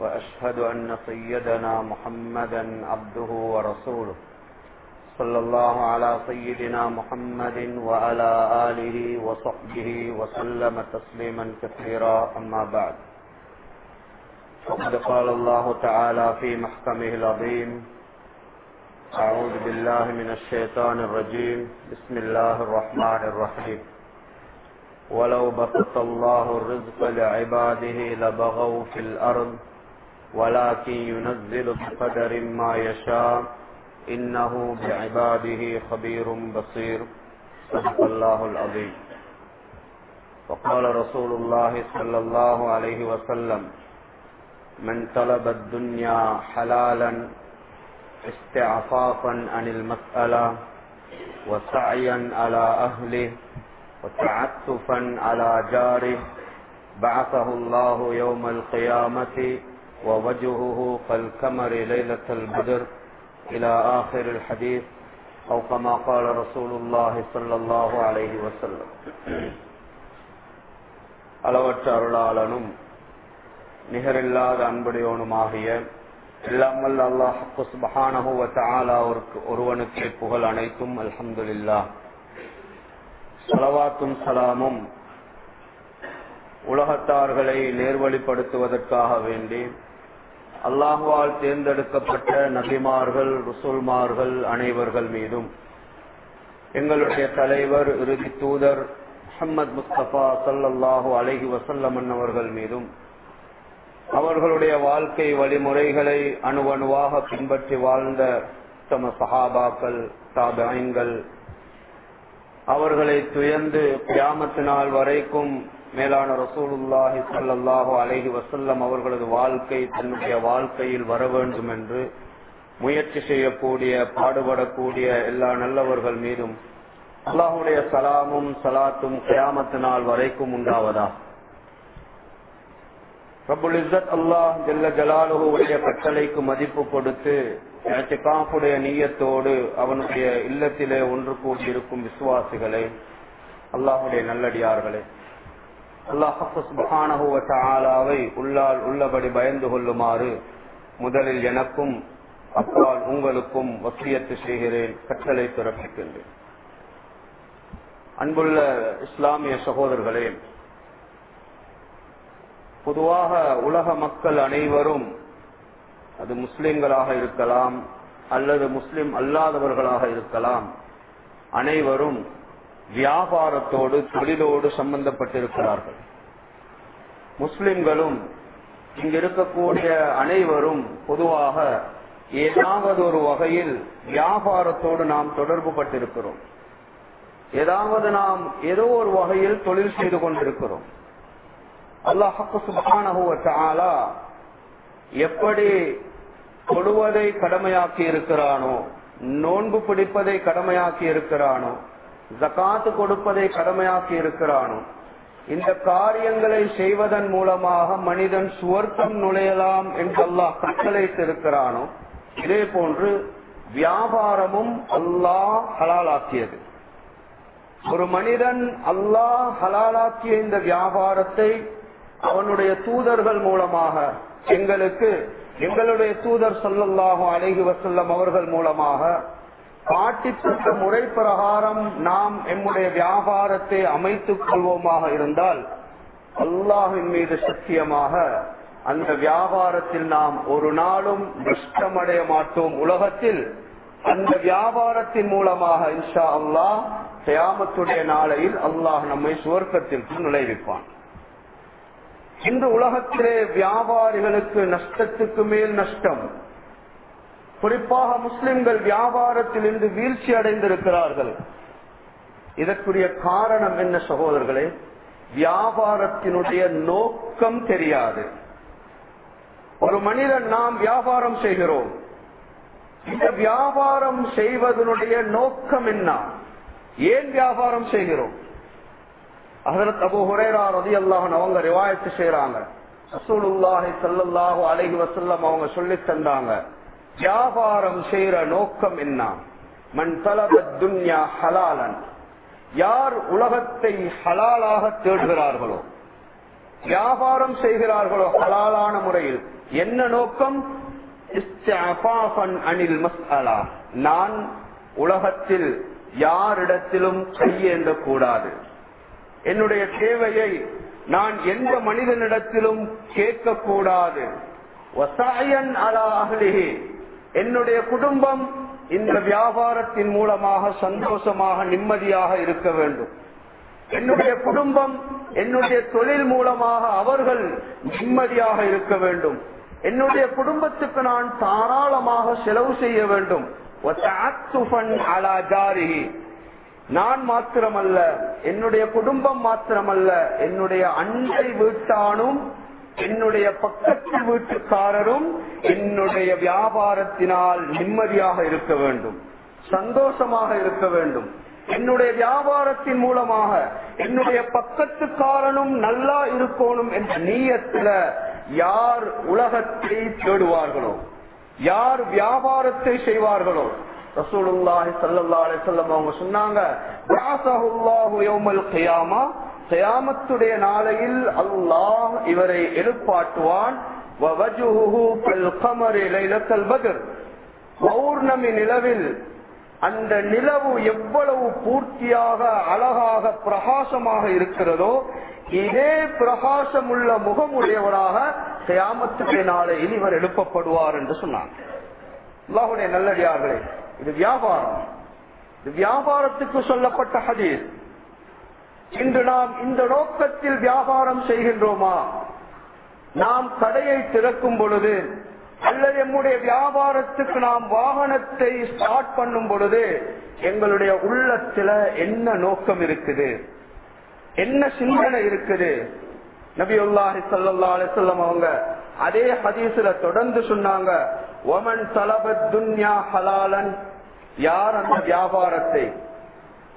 وأشهد أن سيدنا محمدا عبده ورسوله. صلى الله على سيدنا محمد وعلى آله وصحبه وسلم تسليما كثيرا. أما بعد. فقد قال الله تعالى في محكمه العظيم أعوذ بالله من الشيطان الرجيم. بسم الله الرحمن الرحيم. ولو بسط الله الرزق لعباده لبغوا في الأرض ولكن ينزل بقدر ما يشاء. إنه بعباده خبير بصير. صدق الله العظيم. وقال رسول الله صلى الله عليه وسلم من طلب الدنيا حلالا استعفافا عن المسألة وسعيا على أهله وتعتفا على جاره بعثه الله يوم القيامة ووجهه كالكمر ليلة البدر إلى آخر الحديث أو كما قال رسول الله صلى الله عليه وسلم அளவற்ற அருளாளனும் நிகரில்லாத அன்புடையோனுமாகிய இல்லாமல் அல்லாஹு சுபஹானஹு வத்தஆலாவிற்கு ஒருவனுக்கே புகழ் அனைத்தும் அல்ஹம்துலில்லாஹ் சலவாத்தும் சலாமும் உலகத்தார்களை நேர்வழிப்படுத்துவதற்காக வேண்டி அல்லாஹுவால் தேர்ந்தெடுக்கப்பட்ட நபிமார்கள் ருசுல்மார்கள் அனைவர்கள் மீதும். எங்களுடைய தலைவர் இறுதி தூதர் முகமது முஸ்தபா சல்லல்லாஹு அலஹி வசல்லமன் அவர்கள் மீதும் அவர்களுடைய வாழ்க்கை வழிமுறைகளை அணுவணுவாக பின்பற்றி வாழ்ந்த தம சஹாபாக்கள் தாபாயங்கள் அவர்களை துயர்ந்து கிராமத்தினால் வரைக்கும் மேலான ரசூலுல்லாஹி சல்லாஹூ அலஹி வசல்லம் அவர்களது வாழ்க்கை தன்னுடைய வாழ்க்கையில் வர வேண்டும் என்று முயற்சி செய்யக்கூடிய பாடுபடக்கூடிய எல்லா நல்லவர்கள் மீதும் அல்லாஹுடைய சலாமும் சலாத்தும் கியாமத்து நாள் வரைக்கும் உண்டாவதா? ரபுல் இசத் அல்லாஹ் ஜெல்ல ஜலாலுடைய கட்டளைக்கு மதிப்பு கொடுத்து காப்புடைய நீயத்தோடு அவனுடைய இல்லத்திலே ஒன்று கூடியிருக்கும் விசுவாசிகளே அல்லாஹுடைய நல்லடியார்களே. அல்லாஹாவை உள்ளால் உள்ளபடி பயந்து கொள்ளுமாறு முதலில் எனக்கும் அப்பால் உங்களுக்கும் வசியத்து செய்கிறேன் கற்றலை பிறப்பிக்கின்றேன். அன்புள்ள இஸ்லாமிய சகோதரர்களே பொதுவாக உலக மக்கள் அனைவரும் அது முஸ்லிம்களாக இருக்கலாம் அல்லது முஸ்லிம் அல்லாதவர்களாக இருக்கலாம் அனைவரும் வியாபாரத்தோடு தொழிலோடு சம்பந்தப்பட்டிருக்கிறார்கள். முஸ்லிம்களும் இங்கு இருக்கக்கூடிய அனைவரும் பொதுவாக ஏதாவது ஒரு வகையில் வியாபாரத்தோடு நாம் தொடர்பு பட்டிருக்கிறோம் ஏதாவது நாம் ஏதோ ஒரு வகையில் தொழில் செய்து கொண்டிருக்கிறோம். அல்லாஹாலா எப்படி தொடுவதை கடமையாக்கி இருக்கிறானோ நோன்பு பிடிப்பதை கடமையாக்கி இருக்கிறானோ ஜக்காத்து கொடுப்பதை கடமையாக்கி இருக்கிறானோ? இந்த காரியங்களை செய்வதன் மூலமாக மனிதன் சுவர்த்தம் நுழையலாம் என்று அல்லாஹ் கட்டளைத்திருக்கிறானோ இதே போன்று வியாபாரமும் அல்லாஹ் ஹலாலாக்கியது. ஒரு மனிதன் அல்லாஹ் ஹலாலாக்கிய இந்த வியாபாரத்தை அவனுடைய தூதர்கள் மூலமாக எங்களுக்கு எங்களுடைய தூதர் சொல்லல்லாகும் அழகி வசல்லம் அவர்கள் மூலமாக காட்டித்தட்ட முறை பிரகாரம் நாம் எம்முடைய வியாபாரத்தை அமைத்துக் கொள்வோமாக இருந்தால் அல்லாஹின் மீது சத்தியமாக அந்த வியாபாரத்தில் நாம் ஒரு நாளும் நஷ்டமடைய மாட்டோம். உலகத்தில் அந்த வியாபாரத்தின் மூலமாக இன்ஷா அல்லாஹ் தியாமத்துடைய நாளையில் அல்லாஹ் நம்மை சுவர்க்கத்திற்கு நுழைவிப்பான். இன்று உலகத்திலே வியாபாரிகளுக்கு நஷ்டத்துக்கு மேல் நஷ்டம் குறிப்பாக முஸ்லிம்கள் வியாபாரத்தில் இருந்து வீழ்ச்சி அடைந்திருக்கிறார்கள். இதற்குரிய காரணம் என்ன சகோதரர்களே? வியாபாரத்தினுடைய நோக்கம் தெரியாது. ஒரு மனிதன் நாம் வியாபாரம் செய்கிறோம். இந்த வியாபாரம் செய்வதனுடைய நோக்கம் என்ன? ஏன் வியாபாரம் செய்கிறோம்? அதற்கு அபு ஹுரேரா ரதி அல்லாஹன் அவங்க ரிவாயத்து செய்யறாங்க ரசூலுல்லாஹி ஸல்லல்லாஹு அலைஹி அவங்க சொல்லி தந்தாங்க. வியாபாரம் செய்யற நோக்கம் என்ன? மன் தலப துன்யா ஹலாலன். யார் உலகத்தை ஹலாலாக தேடுகிறார்களோ வியாபாரம் செய்கிறார்களோ ஹலாலான முறையில் என்ன நோக்கம்? அணில் அனில் மஸ்அலா. நான் உலகத்தில் யாரிடத்திலும் கையேந்த கூடாது என்னுடைய தேவையை நான் எந்த மனிதனிடத்திலும் கேட்கக்கூடாது. அலா என்னுடைய குடும்பம் இந்த வியாபாரத்தின் மூலமாக சந்தோஷமாக நிம்மதியாக இருக்க வேண்டும். என்னுடைய குடும்பம் என்னுடைய தொழில் மூலமாக அவர்கள் நிம்மதியாக இருக்க வேண்டும். என்னுடைய குடும்பத்துக்கு நான் தாராளமாக செலவு செய்ய வேண்டும். நான் மாத்திரமல்ல என்னுடைய குடும்பம் மாத்திரமல்ல என்னுடைய அண்டை வீட்டானும் என்னுடைய பக்கத்து வீட்டுக்காரரும் என்னுடைய வியாபாரத்தினால் நிம்மதியாக இருக்க வேண்டும். சந்தோஷமாக இருக்க வேண்டும். என்னுடைய வியாபாரத்தின் மூலமாக என்னுடைய பக்கத்துக்காரனும் நல்லா இருக்கணும் என்ற நீயத்துல யார் உலகத்தை தேடுவார்களோ யார் வியாபாரத்தை செய்வார்களோ ரசூலுல்லாஹி சல்லா அலைஹி அவங்க சொன்னாங்க கயாமத்துடைய நாளையில் அல்லாஹ் இவரை எழுப்பாட்டுவான். கல் பௌர்ணமி நிலவில் அந்த நிலவு எவ்வளவு பூர்த்தியாக அழகாக பிரகாசமாக இருக்கிறதோ இதே பிரகாசம் உள்ள முகமுடையவராக கயாமத்துடைய நாளையில் இவர் எழுப்பப்படுவார் என்று சொன்னார் அல்லாஹுடைய நல்லடியார்களே இது வியாபாரம். இது வியாபாரத்துக்கு சொல்லப்பட்ட ஹதீஸ். இன்று நாம் இந்த நோக்கத்தில் வியாபாரம் செய்கின்றோமா? நாம் கடையை திறக்கும் பொழுது அல்லது எம்முடைய வியாபாரத்துக்கு நாம் வாகனத்தை ஸ்டார்ட் பண்ணும் பொழுது எங்களுடைய உள்ளத்துல என்ன நோக்கம் இருக்குது? என்ன சிந்தனை இருக்குது? நபியுல்லாஹி சல்லா அலிசல்லம் அவங்க அதே ஹதீசுல தொடர்ந்து சொன்னாங்க ஒமன் தலபத் துன்யா ஹலாலன். யார் அந்த வியாபாரத்தை?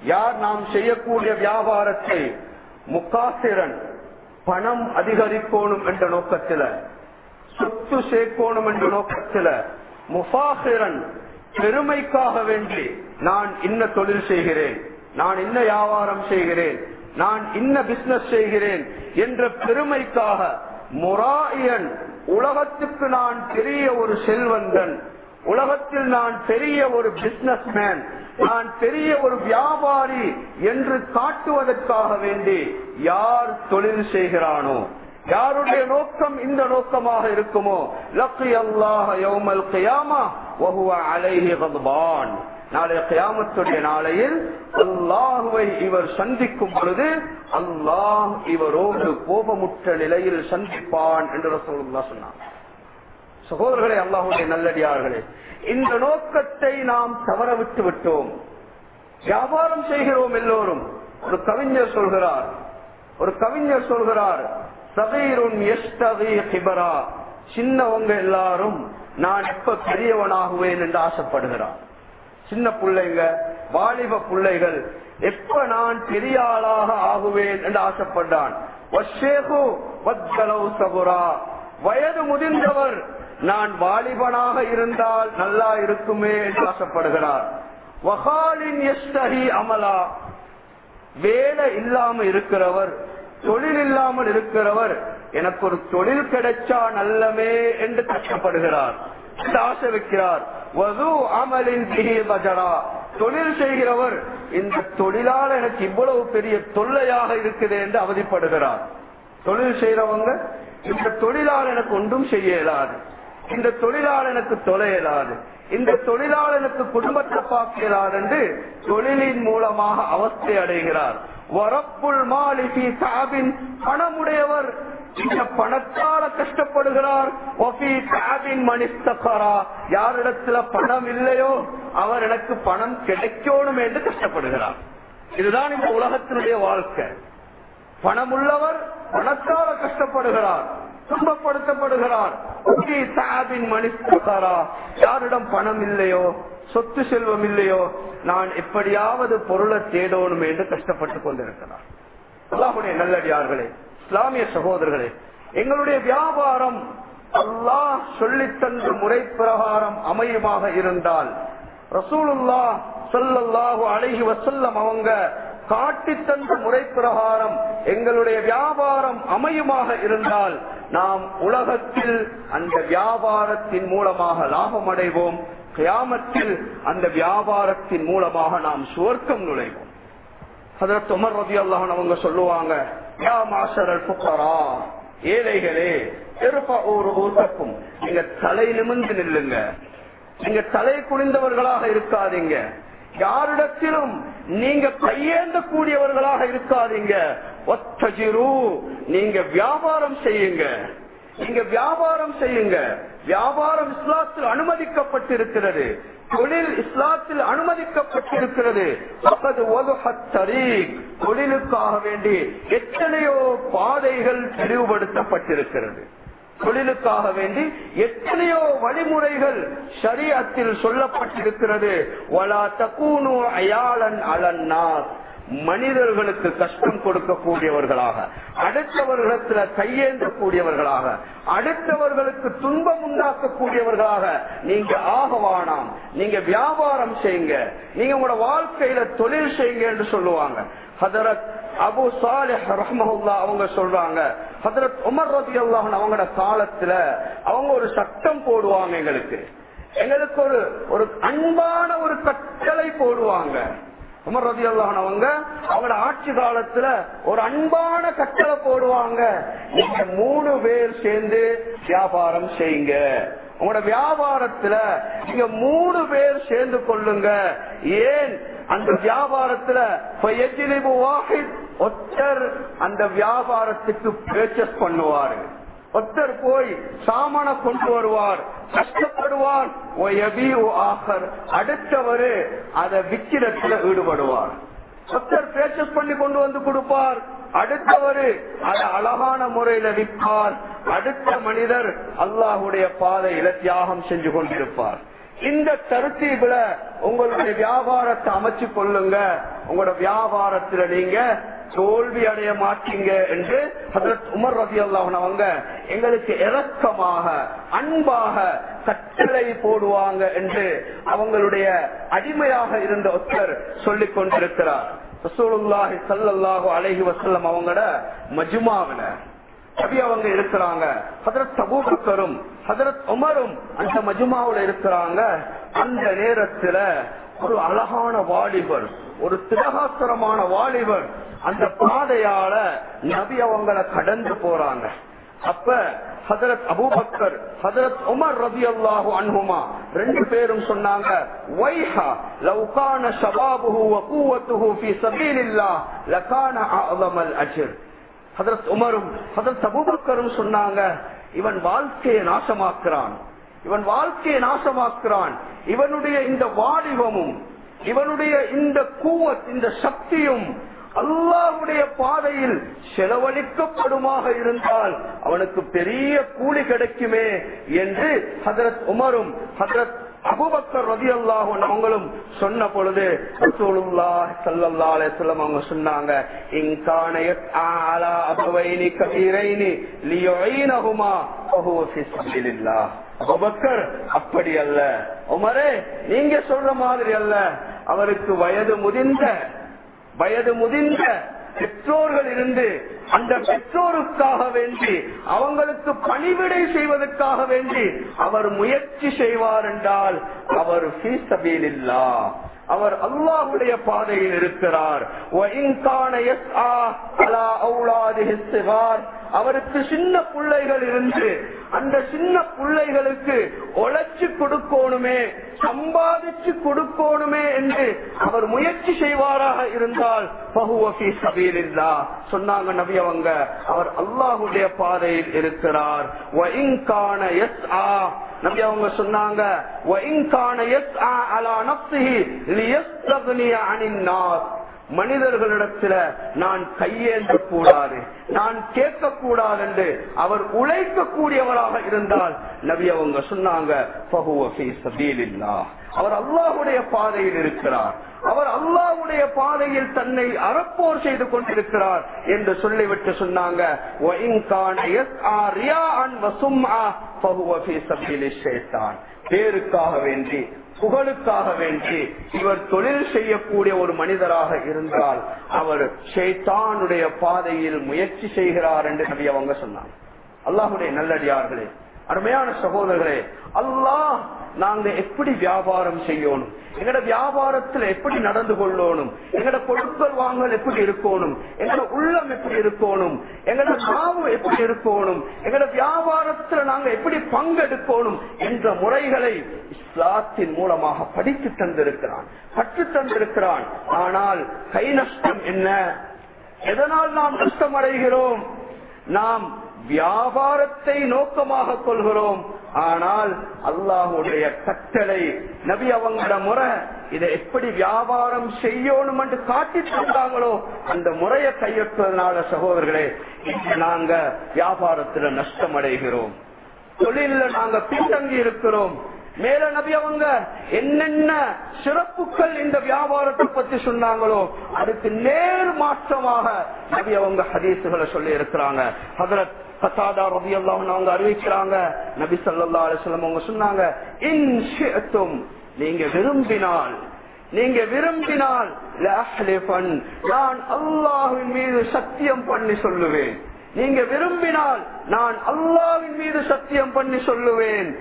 யார் நாம் செய்யக்கூடிய வியாபாரத்தை முக்காசிரன் பணம் அதிகரிக்கணும் என்ற நோக்கத்துல சொத்து சேர்க்கணும் என்ற நோக்கத்துல முஃபாசிரன் பெருமைக்காக வேண்டி நான் இன்ன தொழில் செய்கிறேன் நான் இன்ன வியாபாரம் செய்கிறேன் நான் இன்ன பிசினஸ் செய்கிறேன் என்ற பெருமைக்காக முராயன் உலகத்துக்கு நான் பெரிய ஒரு செல்வந்தன் உலகத்தில் நான் பெரிய ஒரு பிசினஸ் மேன் நான் பெரிய ஒரு வியாபாரி என்று காட்டுவதற்காக வேண்டி யார் தொழில் செய்கிறானோ யாருடைய நோக்கம் இந்த நோக்கமாக இருக்குமோ லக்கி அல்லாஹ் யோமல் கயாமா அலைஹி கத்பான். நாளைய கயாமத்துடைய நாளையில் அல்லாஹுவை இவர் சந்திக்கும் பொழுது அல்லாஹ் இவரோடு கோபமுற்ற நிலையில் சந்திப்பான் என்று சொல்லுங்க சொன்னார் சகோதரர்களே அல்லாஹுடைய நல்லடியார்களே இந்த நோக்கத்தை நாம் தவற விட்டு விட்டோம். வியாபாரம் செய்கிறோம் எல்லோரும். ஒரு கவிஞர் சொல்கிறார் ஒரு கவிஞர் சொல்கிறார் சபீருன் எஸ்தகி சின்னவங்க எல்லாரும் நான் எப்ப பெரியவனாகுவேன் என்று ஆசைப்படுகிறார். சின்ன பிள்ளைங்க வாலிப பிள்ளைகள் எப்ப நான் பெரிய ஆளாக ஆகுவேன் என்று ஆசைப்பட்டான் வயது முதிர்ந்தவர் நான் வாலிபனாக இருந்தால் நல்லா இருக்குமே என்று ஆசைப்படுகிறார். வகாலின் எஸ்தகி அமலா. வேலை இல்லாம இருக்கிறவர் தொழில் இல்லாமல் இருக்கிறவர் எனக்கு ஒரு தொழில் கிடைச்சா நல்லமே என்று கஷ்டப்படுகிறார். ஆசை வைக்கிறார். வது அமலின் பஜரா. தொழில் செய்கிறவர் இந்த தொழிலால் எனக்கு இவ்வளவு பெரிய தொல்லையாக இருக்குது என்று அவதிப்படுகிறார். தொழில் செய்யறவங்க இந்த தொழிலால் எனக்கு ஒன்றும் செய்ய இயலாது. இந்த தொழிலாளனுக்கு தொலையலாது இந்த தொழிலாளனுக்கு குடும்பத்தை பார்க்கிறார் என்று தொழிலின் மூலமாக அவஸ்தை அடைகிறார். வரப்புள் மாலிபி சாபின் பணமுடையவர். இந்த பணத்தால கஷ்டப்படுகிறார். யாரிடத்துல பணம் இல்லையோ அவர் எனக்கு பணம் கிடைக்கணும் என்று கஷ்டப்படுகிறார். இதுதான் இந்த உலகத்தினுடைய வாழ்க்கை. பணம் உள்ளவர் பணத்தால கஷ்டப்படுகிறார். துன்பப்படுத்தப்படுகிறார். யாரிடம் பணம் இல்லையோ சொத்து செல்வம் இல்லையோ நான் எப்படியாவது பொருளை தேடணும் என்று கஷ்டப்பட்டு கொண்டிருக்கிறார். அல்லாஹுடைய நல்லடியார்களே இஸ்லாமிய சகோதரர்களே எங்களுடைய வியாபாரம் அல்லாஹ் சொல்லித்தந்த முறை பிரகாரம் அமையுமாக இருந்தால் ரசூலுல்லா சொல்லல்லாஹு அழகி வசல்லம் அவங்க காட்டித்தந்த முறை பிரகாரம் எங்களுடைய வியாபாரம் அமையுமாக இருந்தால் நாம் உலகத்தில் அந்த வியாபாரத்தின் மூலமாக லாபம் அடைவோம். கியாமத்தில் அந்த வியாபாரத்தின் மூலமாக நாம் சுவர்க்கம் நுழைவோம். அதற்கு உமர் ரதி அல்லாஹன் அவங்க சொல்லுவாங்க ஏழைகளே திருப்ப ஒரு ஊசக்கும் நீங்க தலை நிமிந்து நில்லுங்க. நீங்க தலை குனிந்தவர்களாக இருக்காதீங்க. யாரிடத்திலும் நீங்க கையேந்த கூடியவர்களாக இருக்காதீங்க. ஒத்தஜிரு நீங்க வியாபாரம் செய்யுங்க. நீங்க வியாபாரம் செய்யுங்க. வியாபாரம் இஸ்லாத்தில் அனுமதிக்கப்பட்டிருக்கிறது. தொழில் இஸ்லாத்தில் அனுமதிக்கப்பட்டிருக்கிறது. தொழிலுக்காக வேண்டி எத்தனையோ பாதைகள் தெளிவுபடுத்தப்பட்டிருக்கிறது. தொழிலுக்காக வேண்டி எத்தனையோ வழிமுறைகள் சரியத்தில் சொல்லப்பட்டிருக்கிறது. வலா தக்கூனு அயாளன் அலன்னார். மனிதர்களுக்கு கஷ்டம் கொடுக்கக்கூடியவர்களாக அடுத்தவர்களிடத்துல கையேந்தக்கூடியவர்களாக அடுத்தவர்களுக்கு துன்பம் உண்டாக்கக்கூடியவர்களாக நீங்க ஆகவானாம் நீங்க வியாபாரம் செய்யுங்க நீங்க உங்களோட வாழ்க்கையில தொழில் செய்யுங்க என்று சொல்லுவாங்க. ஹதரத் அபு சாலிஹ் ரஹ்மஹுல்லா அவங்க சொல்றாங்க. ஹதரத் உமர் ரதி அல்லாஹன் அவங்களோட காலத்துல அவங்க ஒரு சட்டம் போடுவாங்க எங்களுக்கு. எங்களுக்கு ஒரு ஒரு அன்பான ஒரு கட்டளை போடுவாங்க. உமர் ரதி அல்லாஹன் அவங்க அவங்களோட ஆட்சி காலத்துல ஒரு அன்பான கட்டளை போடுவாங்க. நீங்க மூணு பேர் சேர்ந்து வியாபாரம் செய்யுங்க. உங்களோட வியாபாரத்துல நீங்க மூணு பேர் சேர்ந்து கொள்ளுங்க. ஏன்? அந்த வியாபாரத்துல ஒத்தர் அந்த வியாபாரத்துக்கு பேச்சஸ் பண்ணுவாரு. ஒத்தர் போய் சாமான கொண்டு வருவார். கஷ்டப்படுவார். அடுத்தவரு அதை விக்கிரத்துல ஈடுபடுவார். ஒத்தர் பேச்சஸ் பண்ணி கொண்டு வந்து கொடுப்பார். அடுத்தவரு அதை அழகான முறையில விற்பார். அடுத்த மனிதர் அல்லாஹுடைய பாதையில தியாகம் செஞ்சு கொண்டிருப்பார். இந்த தருத்தீபுல உங்களுடைய வியாபாரத்தை அமைச்சு கொள்ளுங்க. உங்களோட வியாபாரத்துல நீங்க தோல்வி அடைய மாட்டீங்க என்று உமர் ரபி அல்லாஹன் அவங்க எங்களுக்கு இறக்கமாக அன்பாக கட்டளை போடுவாங்க என்று அவங்களுடைய அடிமையாக இருந்த ஒருத்தர் சொல்லிக் கொண்டிருக்கிறார். ரசூலுல்லாஹி சல்லல்லாஹு அலைஹி வஸல்லம் அவங்களோட மஜுமாவின நபி அவங்க இருக்கிறாங்க. ஹதரத் அபூபக்கரும் ஹதரத் உமரும் அந்த மஜ்மாவுல இருக்கிறாங்க. அந்த நேரத்துல ஒரு அழகான வாலிபர் ஒரு திரகாசரமான வாலிபர் அந்த பாதையால நபி அவங்கள கடந்து போறாங்க. அப்ப ஹதரத் அபூபக்கர் ஹதரத் உமர் ரபி அல்லாஹு அன்ஹுமா ரெண்டு பேரும் சொன்னாங்க வைஹா லவ்கான ஷபாபுஹு வ குவத்துஹு ஃபீ சபீலில்லாஹ் லகான அஅலமல் அஜ்ர். ஹதரத் உமரும் ஹதரத் அபூபக்கரும் சொன்னாங்க இவன் வாழ்க்கையை நாசமாக்குறான். இவன் வாழ்க்கையை நாசமாக்குறான். இவனுடைய இந்த வாலிபமும் இவனுடைய இந்த கூவத் இந்த சக்தியும் அல்லாவுடைய பாதையில் செலவழிக்கப்படுமாக இருந்தால் அவனுக்கு பெரிய கூலி கிடைக்குமே என்று ஹதரத் உமரும் ஹதரத் அபுபக்கர் ரதி அல்லாஹும் அவங்களும் சொன்ன பொழுது அவங்க சொன்னாங்க அப்படி அல்ல. உமரே நீங்க சொல்ற மாதிரி அல்ல. அவருக்கு வயது முதிர்ந்த வயது முதிர்ந்த பெற்றோர்கள் இருந்து அந்த பெற்றோருக்காக வேண்டி அவங்களுக்கு பணிவிடை செய்வதற்காக வேண்டி அவர் முயற்சி செய்வார் என்றால் அவர் அவர் அல்லாஹுடைய பாதையில் இருக்கிறார். அவருக்கு சின்ன பிள்ளைகள் இருந்து அந்த சின்ன பிள்ளைகளுக்கு உழைச்சு கொடுக்கணுமே சம்பாதிச்சு கொடுக்கணுமே என்று அவர் முயற்சி செய்வாராக இருந்தால் பகுவபி சபீலில்லா. சொன்னாங்க நபி கூடியவங்க அவர் அல்லாஹுடைய பாதையில் இருக்கிறார். எஸ் அவங்க சொன்னாங்க மனிதர்களிடத்துல நான் கையேந்த கூடாது நான் கேட்க கூடாது என்று அவர் உழைக்க கூடியவராக இருந்தால் நபி அவங்க சொன்னாங்க அவர் அல்லாஹுடைய பாதையில் இருக்கிறார். அவர் அல்லாஹுடைய பாதையில் தன்னை அறப்போர் செய்து கொண்டிருக்கிறார் என்று சொல்லிவிட்டு சொன்னாங்க. பேருக்காக வேண்டி புகழுக்காக வேண்டி இவர் தொழில் செய்யக்கூடிய ஒரு மனிதராக இருந்தால் அவர் ஷேத்தானுடைய பாதையில் முயற்சி செய்கிறார் என்று நபி அவங்க சொன்னாங்க. அல்லாஹுடைய நல்லடியார்களே அருமையான சகோதரர்களே அல்லாஹ் நாங்க எப்படி வியாபாரம் செய்யணும்? எங்கட வியாபாரத்துல எப்படி நடந்து கொள்ளணும்? எங்கட பொருட்கள் வாங்கல் எப்படி இருக்கணும்? எங்கட உள்ளம் எப்படி இருக்கணும்? எங்கட நாவு எப்படி இருக்கணும்? எங்கட வியாபாரத்துல நாங்க எப்படி பங்கெடுக்கணும்? என்ற முறைகளை இஸ்லாத்தின் மூலமாக படித்து தந்திருக்கிறான். கற்று தந்திருக்கிறான். ஆனால் கை நஷ்டம் என்ன? எதனால் நாம் நஷ்டம் அடைகிறோம்? நாம் வியாபாரத்தை நோக்கமாக கொள்கிறோம். ஆனால் அல்லாஹுடைய கட்டளை நபி அவங்களோட முறை இதை எப்படி வியாபாரம் செய்யணும் என்று காட்டி தந்தாங்களோ அந்த முறையை கையெழுப்பதனால சகோதரர்களே நாங்க வியாபாரத்துல நஷ்டம் அடைகிறோம் தொழில நாங்க பின்தங்கி இருக்கிறோம். மேல நபி அவங்க என்னென்ன சிறப்புகள் இந்த வியாபாரத்தை பத்தி சொன்னாங்களோ அதுக்கு நேர் மாற்றமாக நபி அவங்க ஹதீசுகளை சொல்லி இருக்கிறாங்க ஹதரத் கசாதா ரபி அவங்க அறிவிக்கிறாங்க. நபி சல்லா அலிஸ்லாம் அவங்க சொன்னாங்க இன்ஷியத்தும் நீங்க விரும்பினால் நீங்க விரும்பினால் நான் அல்லாஹின் மீது சத்தியம் பண்ணி சொல்லுவேன். நீங்க விரும்பினால் நான் அல்லாவின் மீது சத்தியம் பண்ணி சொல்லுவேன்.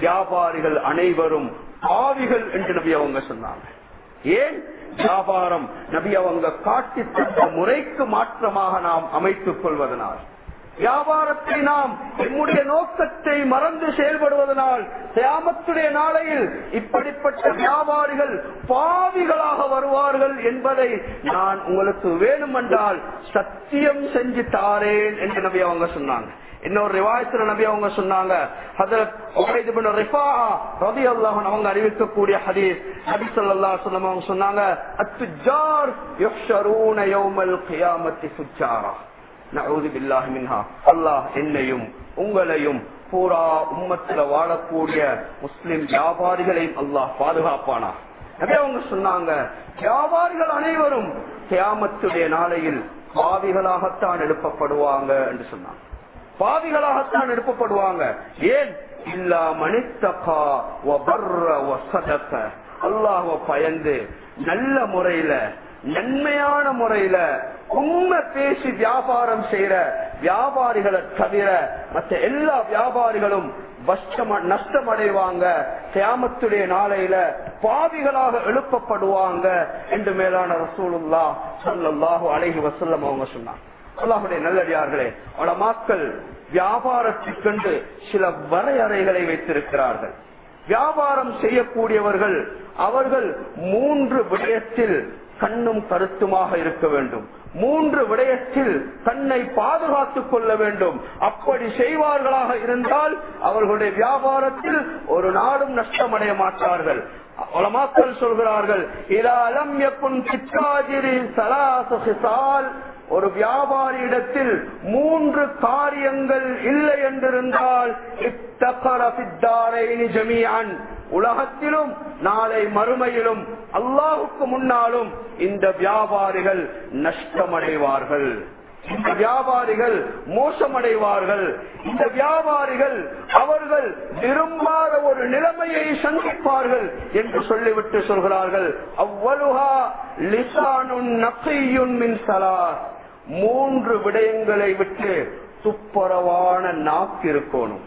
வியாபாரிகள் அனைவரும் ஆவிகள் என்று நபி அவங்க சொன்னாங்க. ஏன்? வியாபாரம் நபி அவங்க காட்டி தந்த முறைக்கு மாற்றமாக நாம் அமைத்துக் கொள்வதனால் வியாபாரத்தை நாம் நம்முடைய நோக்கத்தை மறந்து செயல்படுவதனால் சியாமத்துடைய நாளையில் இப்படிப்பட்ட வியாபாரிகள் பாவிகளாக வருவார்கள் என்பதை நான் உங்களுக்கு வேணுமென்றால் சத்தியம் செஞ்சு தாரேன் என்று நபி அவங்க சொன்னாங்க. இன்னொரு ரிவாயத்துல நபி அவங்க சொன்னாங்க. அவங்க அறிவிக்கக்கூடிய ஹதீஸ். நபி சொல்லா சொல்லம் அவங்க சொன்னாங்க அல்லாஹ் என்னையும் உங்களையும் பூரா உம்மத்துல வாழக்கூடிய முஸ்லிம் வியாபாரிகளையும் அல்லாஹ் பாதுகாப்பானா? நபி அவங்க சொன்னாங்க வியாபாரிகள் அனைவரும் கியாமத்துடைய நாளையில் பாவிகளாகத்தான் எழுப்பப்படுவாங்க என்று சொன்னாங்க. பாவிகளாகத்தான் எழுப்பப்படுவாங்க ஏன்? இல்லா மனித்தகா அல்லாஹ பயந்து நல்ல முறையில நன்மையான முறையில உண்மை பேசி வியாபாரம் செய்யற வியாபாரிகளை தவிர மற்ற எல்லா வியாபாரிகளும் நஷ்டம் அடைவாங்க கியாமத்துடைய நாளையில பாவிகளாக எழுப்பப்படுவாங்க என்று மேலான ரசூலுல்லா சல்லாஹு அழகி வசல்லம் அவங்க சொன்னாங்க. அல்லாஹுடைய நல்லடியார்களே உலமாக்கள் மக்கள் வியாபாரத்திற்கென்று சில வரையறைகளை வைத்திருக்கிறார்கள். வியாபாரம் செய்யக்கூடியவர்கள் அவர்கள் மூன்று விடயத்தில் கண்ணும் கருத்துமாக இருக்க வேண்டும். மூன்று விடயத்தில் தன்னை பாதுகாத்துக் கொள்ள வேண்டும். அப்படி செய்வார்களாக இருந்தால் அவர்களுடைய வியாபாரத்தில் ஒரு நாடும் நஷ்டமடைய மாட்டார்கள். உலமாக்கள் சொல்கிறார்கள் இதாலம் எப்பன் சித்தாஜிரி சலாசால் ஒரு வியாபாரியிடத்தில் மூன்று காரியங்கள் இல்லை என்றிருந்தால் ஜமியான் உலகத்திலும் நாளை மறுமையிலும் அல்லாஹுக்கு முன்னாலும் இந்த வியாபாரிகள் நஷ்டமடைவார்கள். இந்த வியாபாரிகள் மோசமடைவார்கள். இந்த வியாபாரிகள் அவர்கள் விரும்பாத ஒரு நிலைமையை சந்திப்பார்கள் என்று சொல்லிவிட்டு சொல்கிறார்கள். அவ்வளுகா லிசானுன் நக்கையுன் மின் சலா மூன்று விடயங்களை விட்டு துப்புரவான நாக்கு இருக்கணும்.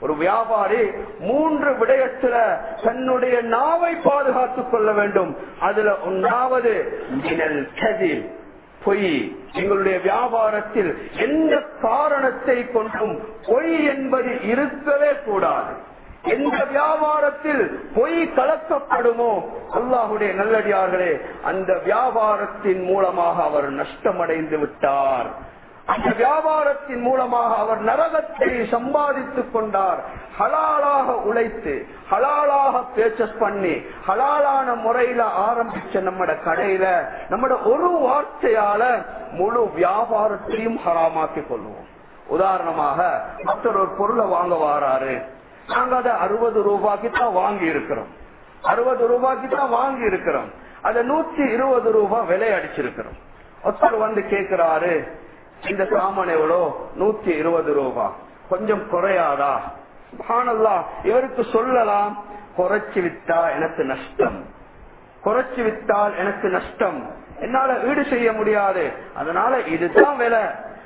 ஒரு வியாபாரி மூன்று விடயத்துல தன்னுடைய நாவை பாதுகாத்துக் கொள்ள வேண்டும். அதுல ஒன்றாவது மினல் கதில் பொய். எங்களுடைய வியாபாரத்தில் எந்த காரணத்தை கொண்டும் பொய் என்பது இருக்கவே கூடாது. எந்த வியாபாரத்தில் பொய் கலக்கப்படுமோ அல்லாஹுடைய நல்லடியார்களே அந்த வியாபாரத்தின் மூலமாக அவர் நஷ்டமடைந்து விட்டார். அந்த வியாபாரத்தின் மூலமாக அவர் நரகத்தை சம்பாதித்துக் கொண்டார். ஹலாலாக உழைத்து ஹலாலாக பேச்சஸ் பண்ணி ஹலாலான முறையில ஆரம்பிச்ச நம்மட கடையில நம்மட ஒரு வார்த்தையால முழு வியாபாரத்தையும் ஹராமாக்கி கொள்வோம். உதாரணமாக மற்றொரு ஒரு பொருளை வாங்க வாராரு. நாங்க அதை அறுபது ரூபாய்க்கு தான் வாங்கி இருக்கிறோம் அறுபது ரூபாய்க்கு தான் வாங்கி இருக்கிறோம் அதை நூத்தி இருபது ரூபாய் விலை அடிச்சிருக்கிறோம். ஒருத்தர் வந்து கேட்கிறாரு இந்த சாமான் எவ்வளோ? நூத்தி இருபது ரூபாய் கொஞ்சம் குறையாதா? சுப்ஹானல்லா இவருக்கு சொல்லலாம் குறைச்சு விட்டா எனக்கு நஷ்டம். குறைச்சு விட்டால் எனக்கு நஷ்டம். என்னால ஈடு செய்ய முடியாது. அதனால இதுதான் விலை.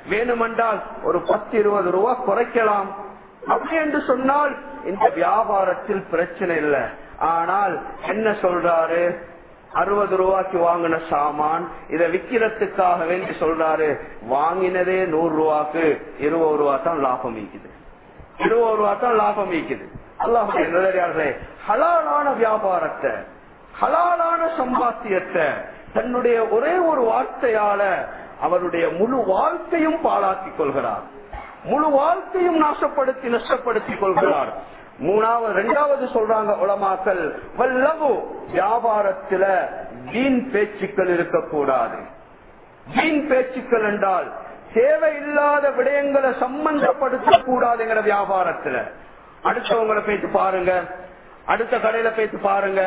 வேணுமென்றால் ஒரு பத்து இருபது ரூபா குறைக்கலாம். அப்படி என்று சொன்னால் இந்த வியாபாரத்தில் பிரச்சனை இல்லை. ஆனால் என்ன சொல்றாரு? அறுபது ரூபாய்க்கு வாங்கின சாமான் இதை விக்கிறதுக்காக வேண்டி சொல்றாரு. வாங்கினதே நூறு ரூபாய்க்கு இருபது ரூபா தான் லாபம் ஈக்குது. இருபது ரூபா தான் லாபம் ஈக்குது. அல்லாஹே ஹலாலான வியாபாரத்தை ஹலாலான சம்பாத்தியத்தை தன்னுடைய ஒரே ஒரு வார்த்தையால அவருடைய முழு வாழ்க்கையும் பாழாக்கிக் கொள்கிறார். முழு வாழ்க்கையும் நாசப்படுத்தி நஷ்டப்படுத்திக் கொள்கிறார். மூணாவது ரெண்டாவது சொல்றாங்க உலமாக்கல் வல்லவு வியாபாரத்துல வீண் பேச்சுக்கள் இருக்கக்கூடாது. வீண் பேச்சுக்கள் என்றால் தேவையில்லாத விடயங்களை சம்பந்தப்படுத்த கூடாதுங்கிற வியாபாரத்துல. அடுத்தவங்களை பேச்சு பாருங்க அடுத்த கடையில பேச்சு பாருங்க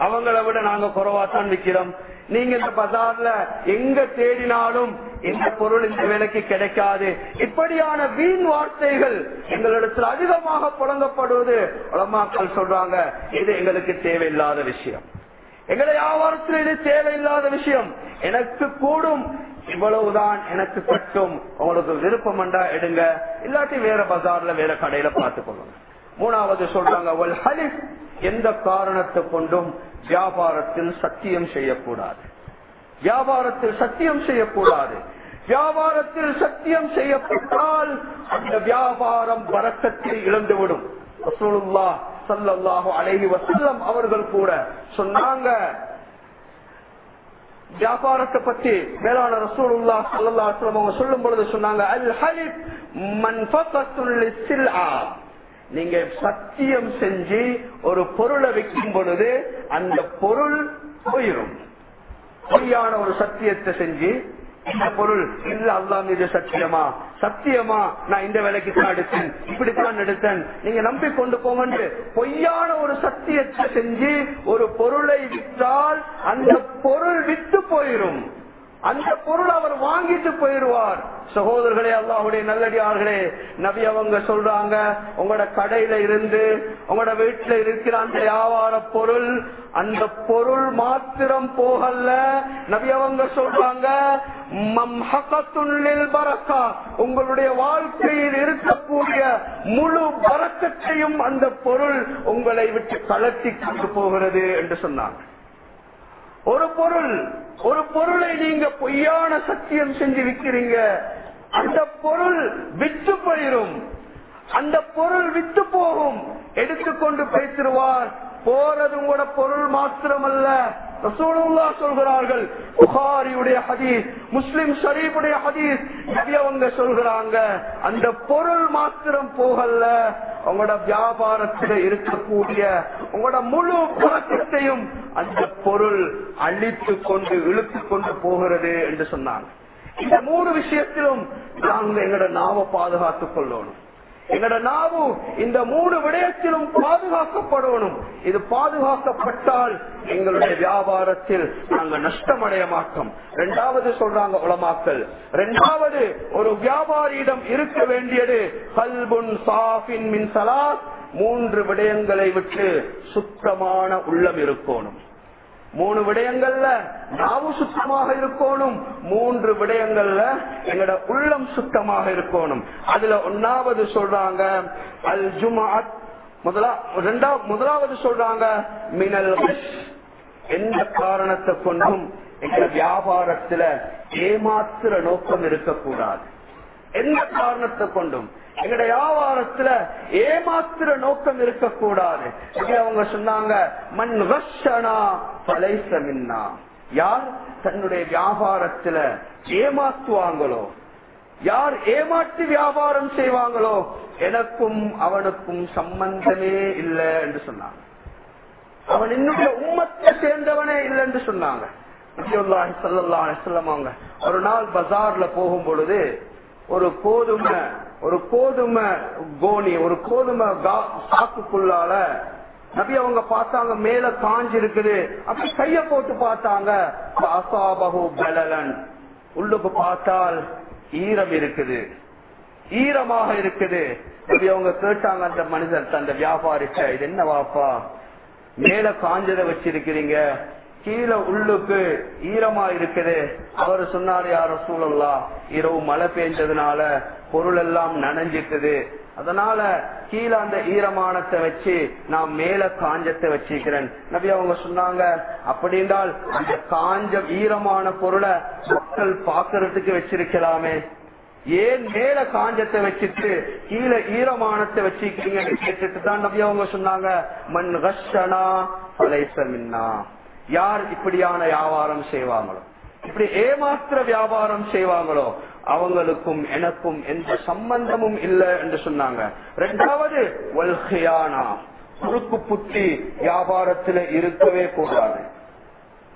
அவங்கள விட நாங்க குறவாத்தான் விக்கிறோம் நீங்க இந்த பஜார்ல எங்க தேடினாலும் இந்த பொருள் இந்த விலைக்கு கிடைக்காது. இப்படியான வீண் வார்த்தைகள் எங்களிடத்தில் அதிகமாக புழங்கப்படுவது உலமாக்கள் சொல்றாங்க. இது எங்களுக்கு தேவையில்லாத விஷயம். எங்களை வியாபாரத்தில் இது தேவையில்லாத விஷயம். எனக்கு கூடும். இவ்வளவுதான் எனக்கு கட்டும் உங்களுக்கு விருப்பம் என்றா எடுங்க. இல்லாட்டி வேற பஜார்ல வேற கடையில பார்த்துக் கொள்ளுங்க மூணாவது சொல்றாங்க ஒல் ஹலிஃப்" எந்த காரணத்தை கொண்டும் வியாபாரத்தில் சத்தியம் செய்யக்கூடாது. வியாபாரத்தில் சத்தியம் செய்யக்கூடாது. வியாபாரத்தில் சத்தியம் செய்யப்பட்டால் அந்த வியாபாரம் வரக்கத்தில் இழந்துவிடும். ரசூலுல்லாஹ் ஸல்லல்லாஹு அலைஹி அவர்கள் கூட சொன்னாங்க வியாபாரத்தை பத்தி மேலான ரசூலுல்லா சல்லா அவங்க சொல்லும் பொழுது சொன்னாங்க அல் ஹலிப் மன் நீங்க சத்தியம் செஞ்சு ஒரு பொருளை வைக்கும் பொழுது அந்த பொருள் போயிரும். பொய்யான ஒரு சத்தியத்தை செஞ்சு இந்த பொருள் இல்ல அல்லா மீது சத்தியமா? சத்தியமா? நான் இந்த வேலைக்கு தான் எடுத்தேன் இப்படித்தான் எடுத்தேன். நீங்க நம்பி கொண்டு போங்க பொய்யான ஒரு சத்தியத்தை செஞ்சு ஒரு பொருளை விற்றால் அந்த பொருள் வித்து போயிரும். அந்த பொருள் அவர் வாங்கிட்டு போயிடுவார். சகோதரர்களே அல்லாஹுடைய நல்லடியார்களே நபி அவங்க சொல்றாங்க உங்களோட கடையில இருந்து உங்களோட வீட்டுல இருக்கிற அந்த வியாபார பொருள் அந்த பொருள் மாத்திரம் போகல. நபி அவங்க சொல்றாங்க உங்களுடைய வாழ்க்கையில் இருக்கக்கூடிய முழு பறக்கத்தையும் அந்த பொருள் உங்களை விட்டு கலத்தி கொண்டு போகிறது என்று சொன்னாங்க. ஒரு பொருள் ஒரு பொருளை நீங்க பொய்யான சத்தியம் செஞ்சு விற்கிறீங்க அந்த பொருள் வித்து போயிரும். அந்த பொருள் வித்து போகும். எடுத்துக்கொண்டு பேசிடுவார். போறது உங்களோட பொருள் மாத்திரமல்ல. ரசூலுல்லா சொல்கிறார்கள். புகாரியுடைய ஹதீஸ் முஸ்லிம் ஷரீஃபுடைய ஹதீஸ் நபி அவங்க சொல்கிறாங்க. அந்த பொருள் மாத்திரம் போகல. உங்களோட வியாபாரத்தில் இருக்கக்கூடிய உங்களோட முழு பழக்கத்தையும் அந்த பொருள் அழித்து கொண்டு இழுத்து கொண்டு போகிறது என்று சொன்னாங்க. இந்த மூணு விஷயத்திலும் நாங்க எங்களோட நாம பாதுகாத்துக் கொள்ளணும். எங்களோட நாவு இந்த மூணு விடயத்திலும் பாதுகாக்கப்படணும். இது பாதுகாக்கப்பட்டால் எங்களுடைய வியாபாரத்தில் நாங்க நஷ்டமடைய மாட்டோம். ரெண்டாவது சொல்றாங்க உலமாக்கல் ரெண்டாவது ஒரு வியாபாரியிடம் இருக்க வேண்டியது கல்புன் சாஃபின் மின் சலாத். மூன்று விடயங்களை விட்டு சுத்தமான உள்ளம் இருக்கணும். மூணு விடயங்கள்ல நாவு சுத்தமாக இருக்கணும். மூன்று விடயங்கள்ல எங்கட உள்ளம் சுத்தமாக இருக்கணும். அதுல ஒன்னாவது சொல்றாங்க அல் ஜுமாத் முதலா ரெண்டாவது முதலாவது சொல்றாங்க மினல் எந்த காரணத்தை கொண்டும் எங்க வியாபாரத்துல ஏமாத்துற நோக்கம் இருக்கக்கூடாது. எந்த காரணத்தை கொண்டும்? எங்களுடைய வியாபாரத்துல ஏமாத்துற நோக்கம் இருக்கக்கூடாது. கூடாது அவங்க சொன்னாங்க மண் ரஷனா பலைசமின்னா யார் தன்னுடைய வியாபாரத்துல ஏமாத்துவாங்களோ யார் ஏமாற்றி வியாபாரம் செய்வாங்களோ எனக்கும் அவனுக்கும் சம்பந்தமே இல்லை என்று சொன்னாங்க. அவன் என்னுடைய உம்மத்தை சேர்ந்தவனே இல்லை என்று சொன்னாங்க. ஒரு நாள் பஜார்ல போகும் பொழுது ஒரு கோதுமை ஒரு கோதுமை கோணி ஒரு கோதுமை சாக்குக்குள்ளால நபி அவங்க பார்த்தாங்க மேல காஞ்சி இருக்குது அப்படி கைய போட்டு பார்த்தாங்க. அசாபகு பலலன். உள்ளுக்கு பார்த்தால் ஈரம் இருக்குது. ஈரமாக இருக்குது. நபி அவங்க கேட்டாங்க அந்த மனிதர் அந்த வியாபாரிட்ட இது என்ன வாப்பா மேல காஞ்சதை வச்சிருக்கிறீங்க. கீழே உள்ளுக்கு ஈரமா இருக்குது. அவரு சொன்னாரு யார சூழல்லா இரவு மழை பெஞ்சதுனால பொருள் எல்லாம் நனைஞ்சிட்டது அதனால கீழே அந்த ஈரமானத்தை வச்சு நான் மேல காஞ்சத்தை வச்சிருக்கிறேன் நபி அவங்க சொன்னாங்க அப்படி என்றால் அந்த காஞ்ச ஈரமான பொருளை மக்கள் பாக்குறதுக்கு வச்சிருக்கலாமே. ஏன் மேல காஞ்சத்தை வச்சுட்டு கீழே ஈரமானத்தை வச்சிருக்கீங்கன்னு கேட்டுட்டு தான் நபி அவங்க சொன்னாங்க மண் கஷனா பலைசமின்னா யார் இப்படியான வியாபாரம் செய்வாங்களோ? இப்படி ஏமாத்திர வியாபாரம் செய்வாங்களோ? அவங்களுக்கும் எனக்கும் எந்த சம்பந்தமும் இல்லை என்று சொன்னாங்க. ரெண்டாவது வல்ஹியானா குறுக்கு புத்தி வியாபாரத்தில் இருக்கவே கூடாது.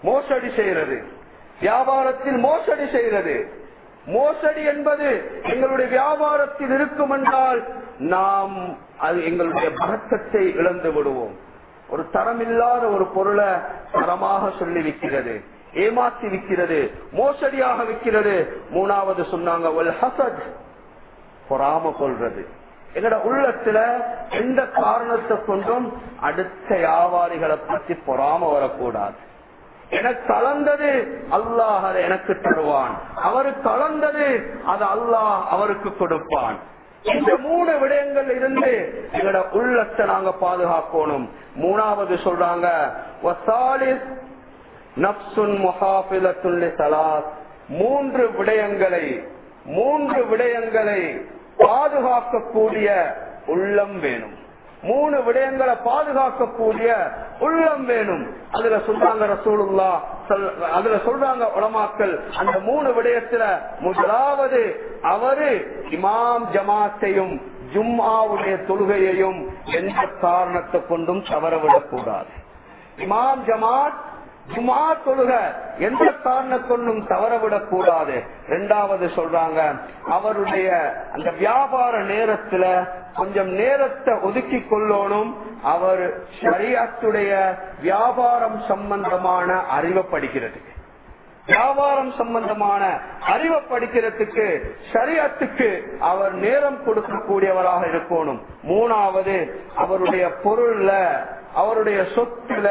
மோசடி செய்யறது வியாபாரத்தில் மோசடி செய்யறது மோசடி என்பது எங்களுடைய வியாபாரத்தில் இருக்கும் என்றால் நாம் அது எங்களுடைய பழக்கத்தை இழந்து விடுவோம். ஒரு தரம் இல்லாத ஒரு பொருளை தரமாக சொல்லி விற்கிறது ஏமாத்தி விற்கிறது மோசடியாக விற்கிறது. மூணாவது சொன்னாங்க ஹசத்", பொறாம கொள்றது எங்கட உள்ளத்துல எந்த காரணத்தை கொண்டும் அடுத்த வியாபாரிகளை பற்றி பொறாம வரக்கூடாது. எனக்கு கலந்தது அல்லாஹ் அதை எனக்கு தருவான். அவரு கலந்தது அது அல்லாஹ் அவருக்கு கொடுப்பான். இந்த மூணு விடயங்கள் இருந்து எங்களோட உள்ளத்தை நாங்க பாதுகாக்கணும். மூணாவது சொல்றாங்க நப்சுன் மூன்று விடயங்களை மூன்று விடயங்களை பாதுகாக்கக்கூடிய உள்ளம் வேணும். மூணு விடயங்களை பாதுகாக்கக்கூடிய உள்ளம் வேணும். அதுல சொல்றாங்க ரசூலுல்லா சொல்- அதுல சொல்றாங்க உலமாக்கள் அந்த மூணு விடயத்துல முதலாவது அவரு இமாம் ஜமாத்தையும் ஜும்மாவுடைய தொழுகையையும் எந்த காரணத்தை கொண்டும் தவறவிடக் கூடாது. இமாம் ஜமாத் ஜுமா தொழுக எந்த காரணத்தொன்னும் தவறவிடக் கூடாது. இரண்டாவது சொல்றாங்க அவருடைய அந்த வியாபார நேரத்துல கொஞ்சம் நேரத்தை ஒதுக்கி கொள்ளணும். அவர் ஷரியத்துடைய வியாபாரம் சம்பந்தமான அறிவை படிக்கிறதுக்கு வியாபாரம் சம்பந்தமான அறிவை படிக்கிறதுக்கு சரியத்துக்கு அவர் நேரம் கொடுக்கக்கூடியவராக இருக்கணும். மூணாவது அவருடைய பொருள்ல அவருடைய சொத்துல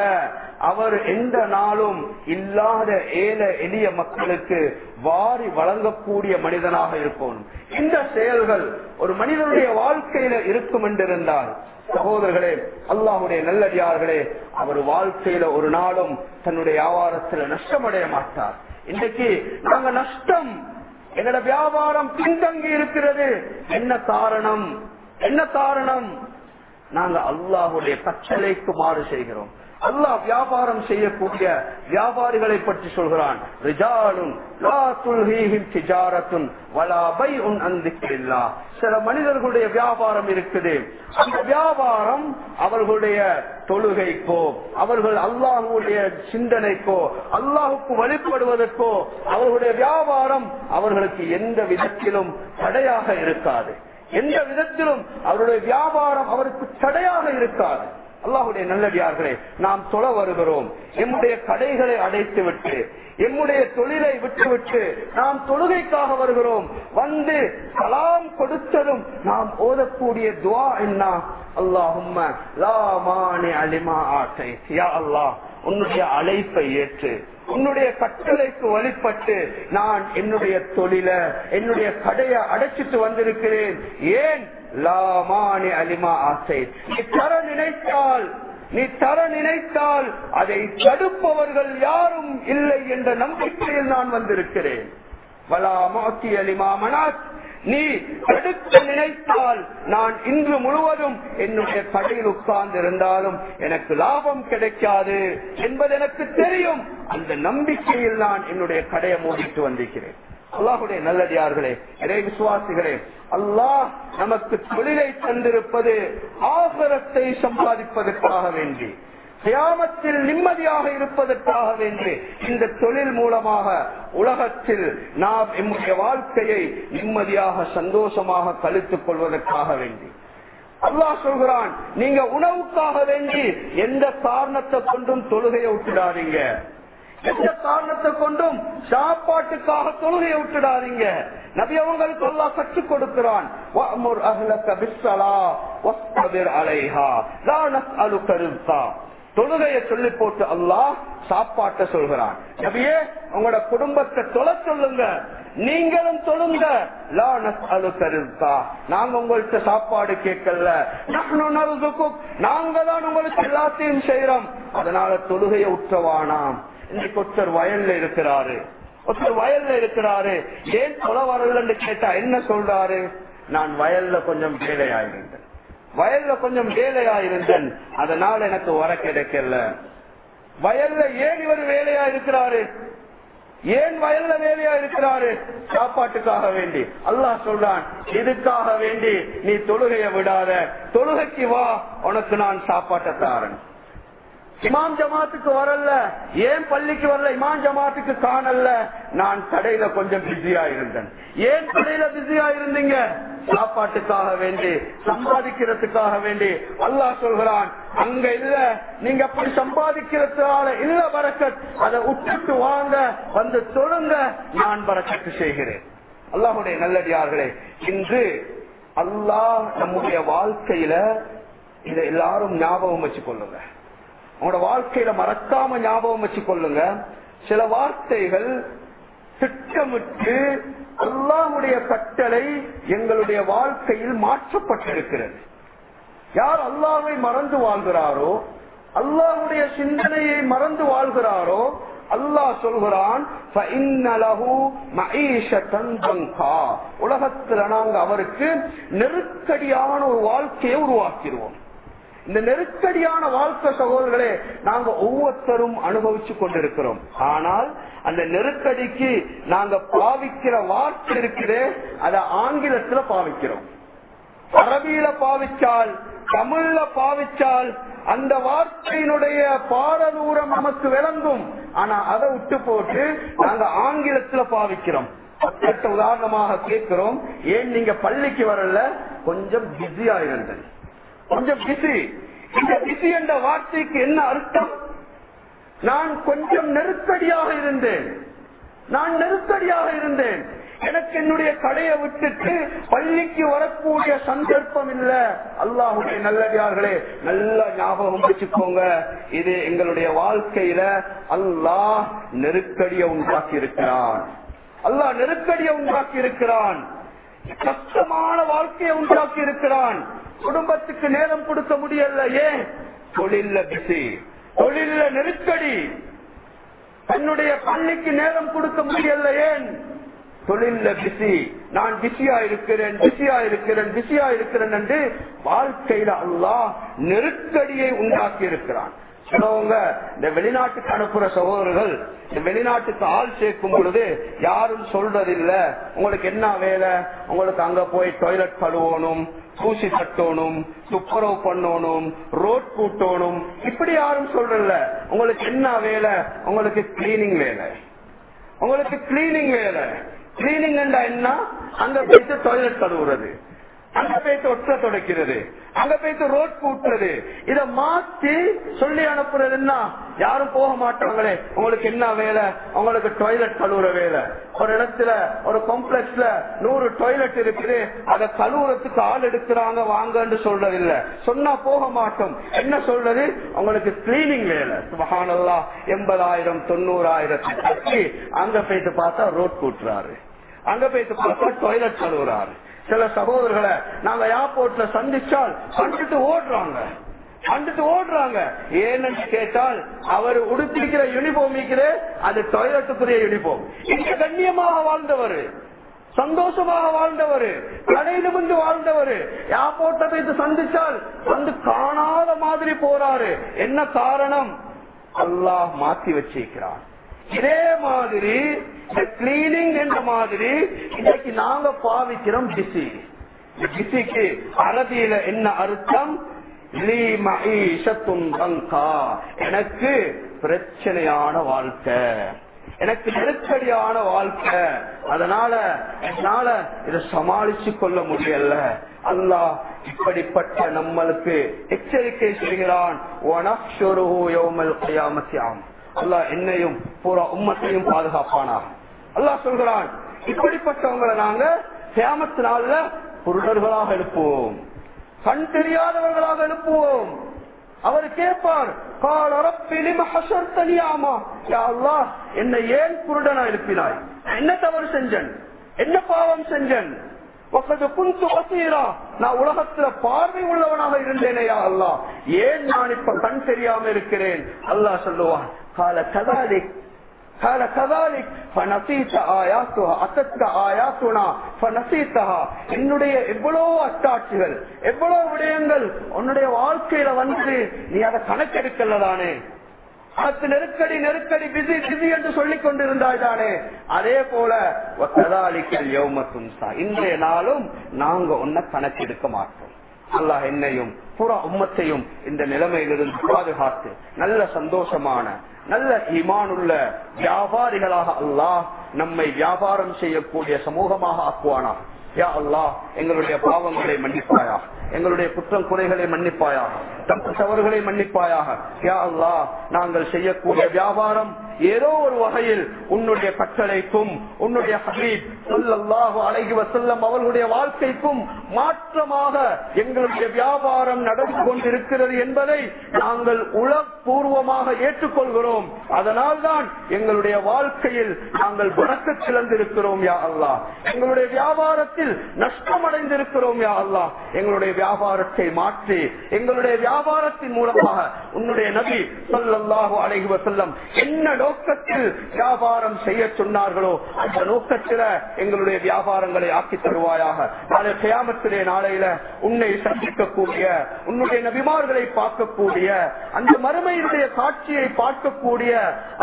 அவர் எந்த நாளும் இல்லாத ஏழை எளிய மக்களுக்கு வாரி வழங்கக்கூடிய மனிதனாக இருக்கும் இந்த செயல்கள் ஒரு மனிதனுடைய வாழ்க்கையில இருக்கும் என்றிருந்தால் சகோதரர்களே அல்லாஹுடைய நல்லடியார்களே அவர் வாழ்க்கையில ஒரு நாளும் தன்னுடைய வியாபாரத்துல நஷ்டமடைய மாட்டார். இன்றைக்கு நாங்க நஷ்டம் எங்களோட வியாபாரம் பின்தங்கி இருக்கிறது. என்ன காரணம்? என்ன காரணம்? நாங்க அல்லாஹுடைய கட்டளைக்கு மாறு செய்கிறோம். அல்லாஹ் வியாபாரம் செய்யக்கூடிய வியாபாரிகளை பற்றி சொல்கிறான். வலா சில மனிதர்களுடைய வியாபாரம் இருக்குது. அந்த வியாபாரம் அவர்களுடைய தொழுகைக்கோ அவர்கள் அல்லாஹுடைய சிந்தனைக்கோ அல்லாஹுக்கு வழிபடுவதற்கோ அவர்களுடைய வியாபாரம் அவர்களுக்கு எந்த விதத்திலும் தடையாக இருக்காது. எந்த விதத்திலும் அவருடைய வியாபாரம் அவருக்கு தடையாக இருக்காது. அல்லாஹுடைய நல்லடியார்களே நாம் தொழ வருகிறோம். எம்முடைய கடைகளை அடைத்து விட்டு எம்முடைய தொழிலை விட்டுவிட்டு நாம் தொழுகைக்காக வருகிறோம். வந்து கலாம் கொடுத்ததும் நாம் ஓதக்கூடிய துவா என்ன? அல்லாஹும் லா அலிமா ஆட்டை யா அல்லாஹ் உன்னுடைய அழைப்பை ஏற்று உன்னுடைய கட்டளைக்கு வழிபட்டு நான் என்னுடைய தொழில என்னுடைய கடையை அடைச்சிட்டு வந்திருக்கிறேன். ஏன்? லாமானி அலிமா ஆசை. நீ தர நினைத்தால் நீ தர நினைத்தால் அதை தடுப்பவர்கள் யாரும் இல்லை என்ற நம்பிக்கையில் நான் வந்திருக்கிறேன். வலா மாத்தி அலிமா மனாத். நீ தடுக்க நினைத்தால் நான் இன்று முழுவதும் என்னுடைய கடையில் உட்கார்ந்து இருந்தாலும் எனக்கு லாபம் கிடைக்காது என்பது எனக்கு தெரியும். அந்த நம்பிக்கையில் நான் என்னுடைய கடையை மூடிட்டு வந்திருக்கிறேன். அல்லாஹுடைய நல்லடியார்களே இறை விசுவாசிகளே அல்லாஹ் நமக்கு தொழிலை தந்திருப்பது ஆகரத்தை சம்பாதிப்பதற்காக வேண்டி. கியாமத்தில் நிம்மதியாக இருப்பதற்காக வேண்டி இந்த தொழில் மூலமாக உலகத்தில் நாம் எம்முடைய வாழ்க்கையை நிம்மதியாக சந்தோஷமாக கழித்துக் கொள்வதற்காக வேண்டி. அல்லாஹ் சொல்கிறான் நீங்க உணவுக்காக வேண்டி எந்த காரணத்தை கொண்டும் தொழுகையை விட்டுடாதீங்க. எந்த காரணத்தை கொண்டும் சாப்பாட்டுக்காக தொழுகையை விட்டுடாதீங்க. நபி அவங்களுக்கு அல்லாஹ் கற்றுக் கொடுக்கிறான். அலைஹா லா தொழுகையை சொல்லி போட்டு அல்லாஹ் சாப்பாட்ட சொல்கிறான். நபியே உங்களோட குடும்பத்தை தொலை சொல்லுங்க. நீங்களும் தொழுங்க. லா நாங்க உங்கள்ட்ட சாப்பாடு கேட்கல. நாங்க தான் உங்களுக்கு எல்லாத்தையும் செய்யறோம் அதனால தொழுகையை உற்றவானாம். இன்னைக்கு ஒருத்தர் வயல்ல இருக்கிறாரு. ஒருத்தர் வயல்ல இருக்கிறாரு. ஏன் தொலை வரலன்னு கேட்டா என்ன சொல்றாரு? நான் வயல்ல கொஞ்சம் வேலையாயிருந்தேன் வயல்ல கொஞ்சம் வேலையா இருந்தேன் அதனால எனக்கு வர கிடைக்கல வயல்ல ஏன் இவர் வேலையா இருக்கிறாரு ஏன் வயல்ல வேலையா இருக்கிறாரு சாப்பாட்டுக்காக வேண்டி. அல்லாஹ் சொல்றான் இதுக்காக வேண்டி நீ தொழுகைய விடாத. தொழுகைக்கு வா உனக்கு நான் சாப்பாட்டை தாரன். இமாம் ஜமாத்துக்கு வரல. ஏன் பள்ளிக்கு வரல? இமாம் ஜமாத்துக்கு காணல. நான் கடையில கொஞ்சம் பிஸியா இருந்தேன். ஏன் கடையில பிஸியா இருந்தீங்க? சாப்பாட்டுக்காக வேண்டி சம்பாதிக்கிறதுக்காக வேண்டி. அல்லாஹ் சொல்கிறான் அங்க இல்ல. நீங்க அப்படி சம்பாதிக்கிறதுனால இல்ல பறக்கத் அதை விட்டுட்டு வாங்க. வந்து தொழுங்க. நான் பறக்கத்து செய்கிறேன். அல்லாஹுடைய நல்லடியார்களே இன்று அல்லாஹ் நம்முடைய வாழ்க்கையில இதை எல்லாரும் ஞாபகம் வச்சு கொள்ளுங்க உங்களோட வாழ்க்கையில மறக்காம ஞாபகம் வச்சு கொள்ளுங்க சில வார்த்தைகள் திட்டமிட்டு அல்லாவுடைய கட்டளை எங்களுடைய வாழ்க்கையில் மாற்றப்பட்டிருக்கிறது. யார் அல்லாவை மறந்து வாழ்கிறாரோ அல்லாவுடைய சிந்தனையை மறந்து வாழ்கிறாரோ அல்லாஹ் சொல்கிறான் உலகத்துல நாங்க அவருக்கு நெருக்கடியான ஒரு வாழ்க்கையை உருவாக்கிடுவோம். இந்த நெருக்கடியான வாழ்க்கை சகோதரர்களே நாங்க ஒவ்வொருத்தரும் அனுபவிச்சு கொண்டிருக்கிறோம். ஆனால் அந்த நெருக்கடிக்கு நாங்க பாவிக்கிற வார்த்தை இருக்குது அதை ஆங்கிலத்துல பாவிக்கிறோம். அரபியில பாவிச்சால் தமிழ்ல பாவிச்சால் அந்த வார்த்தையினுடைய பாரதூரம் நமக்கு விளங்கும். ஆனா அதை விட்டு போட்டு நாங்க ஆங்கிலத்துல பாவிக்கிறோம். உதாரணமாக கேட்கிறோம் ஏன் நீங்க பள்ளிக்கு வரல? கொஞ்சம் பிஸியா இருந்தது கொஞ்சம் பிசி இந்த பிசி என்ற வார்த்தைக்கு என்ன அர்த்தம்? நான் கொஞ்சம் நெருக்கடியாக இருந்தேன். நான் நெருக்கடியாக இருந்தேன். எனக்கு என்னுடைய கடையை விட்டுட்டு பள்ளிக்கு வரக்கூடிய சந்தர்ப்பம் இல்ல. அல்லாஹுடைய நல்லடியார்களே நல்ல ஞாபகம் வச்சுக்கோங்க. இது எங்களுடைய வாழ்க்கையில அல்லாஹ் நெருக்கடியை உண்டாக்கி இருக்கிறான் அல்லாஹ் நெருக்கடியை உண்டாக்கி இருக்கிறான் கஷ்டமான வாழ்க்கையை உண்டாக்கி இருக்கிறான் குடும்பத்துக்கு நேரம் கொடுக்க முடியல ஏன்? தொழில பிசி தொழில நெருக்கடி. தன்னுடைய பள்ளிக்கு நேரம் கொடுக்க முடியல ஏன்? தொழில பிசி நான் பிஸியா இருக்கிறேன் பிஸியா இருக்கிறேன் பிஸியா இருக்கிறேன் என்று வாழ்க்கையில அல்லா நெருக்கடியை உண்டாக்கி இருக்கிறான் சிலவங்க இந்த வெளிநாட்டுக்கு அனுப்புற சகோதரர்கள் இந்த வெளிநாட்டுக்கு ஆள் சேர்க்கும் பொழுது யாரும் சொல்றதில்ல. உங்களுக்கு என்ன வேலை? உங்களுக்கு அங்க போய் டாய்லெட் கழுவணும். தூசி தட்டோனும் துப்புரவு பண்ணணும் ரோட் கூட்டணும் இப்படி யாரும் சொல்றல உங்களுக்கு என்ன வேலை? உங்களுக்கு கிளீனிங் வேலை. உங்களுக்கு கிளீனிங் வேலை. கிளீனிங் என்ன? அங்க போயிட்டு டாய்லெட் கழுவுறது. அங்க போயிட்டு ஒற்ற தொடக்கிறது. அங்க போயிட்டு ரோட் கூட்டுறது இத மாத்தி சொல்லி அனுப்புறதுன்னா யாரும் போக மாட்டாங்களே. உங்களுக்கு என்ன வேலை? உங்களுக்கு டாய்லெட் கழுவுற வேலை. ஒரு இடத்துல ஒரு காம்ப்ளெக்ஸ்ல நூறு டாய்லெட் இருக்குது. அதை கழுவுறதுக்கு ஆள் எடுக்கிறாங்க வாங்கன்னு சொல்றது இல்ல சொன்னா போக மாட்டோம். என்ன சொல்றது? உங்களுக்கு கிளீனிங் வேலை. மகானல்லா எண்பதாயிரம் தொண்ணூறாயிரத்தை கட்டி அங்க போயிட்டு பார்த்தா ரோட் கூட்டுறாரு அங்க போயிட்டு பார்த்தா டாய்லெட் கழுவுறாரு. சில சகோதரர்களை நாங்க ஏர்போர்ட்ல சந்திச்சால் கண்டுட்டு ஓடுறாங்க. கண்டுட்டு ஓடுறாங்க. ஏன்னு கேட்டால் அவர் உடுத்திருக்கிற யூனிஃபார்ம் இருக்கிற அது டாய்லெட்டுக்குரிய யூனிஃபார்ம் இங்க கண்ணியமாக வாழ்ந்தவர் சந்தோஷமாக வாழ்ந்தவர் கடையிலிருந்து வாழ்ந்தவர் ஏர்போர்ட்டை போயிட்டு சந்திச்சால் வந்து காணாத மாதிரி போறாரு. என்ன காரணம்? அல்லாஹ் மாத்தி வச்சிருக்கிறான். இதே மாதிரி கிளீனிங் என்ற மாதிரி இன்னைக்கு நாங்க பாவிக்கிறோம் பிசி பிசிக்கு அரபியில என்ன அர்த்தம்? எனக்கு பிரச்சனையான வாழ்க்கை. எனக்கு நெருக்கடியான வாழ்க்கை. அதனால என்னால இதை சமாளிச்சு கொள்ள முடியல. அல்லா இப்படிப்பட்ட நம்மளுக்கு எச்சரிக்கை செய்கிறான். அல்லா அல்லாஹ் என்னையும் பூரா உம்மத்தையும் பாதுகாப்பானா அல்லாஹ் சொல்கிறான் இப்படிப்பட்டவங்களை நாங்க கியாமத்து நாள்ல குருடர்களாக எழுப்புவோம். கண் தெரியாதவர்களாக எழுப்புவோம். அவர் கேட்பார் யா அல்லாஹ் என்னை ஏன் குருடனா எழுப்பினாய்? என்ன தவறு செஞ்சேன்? என்ன பாவம் செஞ்சேன்? நான் உலகத்துல பார்வை உள்ளவனாக இருந்தேனே யா ஏன் நான் இப்ப கண் தெரியாம இருக்கிறேன்? அல்லாஹ் சொல்லுவான் கால கதாலிக் قال كذلك فنسيت آياتها أتتك آياتنا فنسيتها என்னுடைய எவ்வளவு அட்டாட்சிகள் எவ்வளவு விடயங்கள் உன்னுடைய வாழ்க்கையில வந்து நீ அதை கணக்கெடுக்கலதானே அதற்கு நெருக்கடி நெருக்கடி பிசி பிசி என்று சொல்லிக் கொண்டிருந்தாய் தானே அதே போல கதாலிக்கல் யோமத்துன்சா இன்றைய நாளும் நாங்க உன்னை கணக்கெடுக்க மாட்டோம் அல்லாஹ் என்னையும் புற உம்மத்தையும் இந்த நிலைமையிலிருந்து பாதுகாத்து நல்ல சந்தோஷமான நல்ல ஈமானுள்ள வியாபாரிகளாக அல்லாஹ் நம்மை வியாபாரம் செய்யக்கூடிய சமூகமாக ஆக்குவானா? யா அல்லாஹ் எங்களுடைய பாவங்களை மன்னிப்பாயா? எங்களுடைய குற்றம் குறைகளை மன்னிப்பாயாக தப்பு தவறுகளை மன்னிப்பாயாக. யா நாங்கள் செய்யக்கூடிய வியாபாரம் ஏதோ ஒரு வகையில் உன்னுடைய கட்டளைக்கும் உன்னுடைய ஹபீப் சொல்லல்லாஹு அலைஹி வஸல்லம் அவர்களுடைய வாழ்க்கைக்கும் மாற்றமாக எங்களுடைய வியாபாரம் நடந்து கொண்டிருக்கிறது என்பதை நாங்கள் உளப்பூர்வமாக ஏற்றுக்கொள்கிறோம். அதனால்தான் எங்களுடைய வாழ்க்கையில் நாங்கள் வணக்க சிறந்திருக்கிறோம் யா அல்லாஹ். எங்களுடைய வியாபாரத்தில் நஷ்டம் அடைந்திருக்கிறோம் யா அல்லாஹ். எங்களுடைய வியாபாரத்தை மாற்றி எங்களுடைய வியாபாரத்தின் மூலமாக உன்னுடைய நபி சொல்லல்லாஹு அலைஹி செல்லம் என்ன நோக்கத்தில் வியாபாரம் செய்ய சொன்னார்களோ அந்த நோக்கத்தில் எங்களுடைய வியாபாரங்களை ஆக்கி தருவாயாக. நாளை கியாமத்திலே நாளையில உன்னை சந்திக்கக்கூடிய உன்னுடைய நபிமார்களை பார்க்கக்கூடிய அந்த மறுமையினுடைய காட்சியை பார்க்கக்கூடிய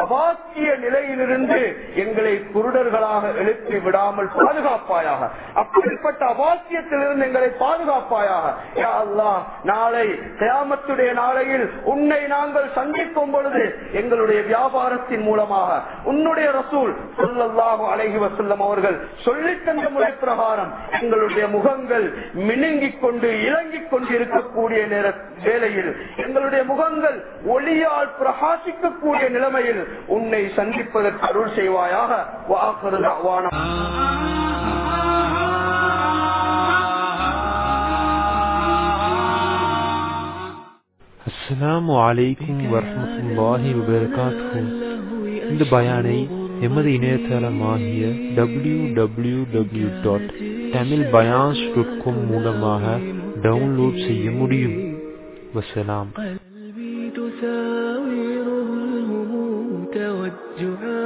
அவாக்கிய நிலையிலிருந்து எங்களை குருடர்களாக எழுப்பி விடாமல் பாதுகாப்பாயாக. அப்படிப்பட்ட அவாக்கியத்திலிருந்து எங்களை பாதுகாப்பாயாக. நாளை கியாமத்துடைய நாளையில் உன்னை நாங்கள் சந்திக்கும் பொழுது எங்களுடைய வியாபாரத்தின் மூலமாக உன்னுடைய ரசூல் சொல்லல்லாக அழகி வசல்லம் அவர்கள் சொல்லித்தந்த முறை பிரகாரம் எங்களுடைய முகங்கள் மினுங்கிக் கொண்டு இறங்கிக் கொண்டு இருக்கக்கூடிய நேர வேளையில் எங்களுடைய முகங்கள் ஒளியால் பிரகாசிக்கக்கூடிய நிலைமையில் உன்னை சந்திப்பதற்கு அருள் செய்வாயாக. வாக்குறு ஆவானம் அஸ்ஸலாமு அலைக்கும் வரஹ்மத்துல்லாஹி வபரகாத்துஹு இந்த பயானை எமது இணையதளமாகிய W W W dot Tamil பயான்ஸ் dot com மூலமாக டவுன்லோட் செய்ய முடியும் வசலாம் قلبي تساوره الهموم توجعا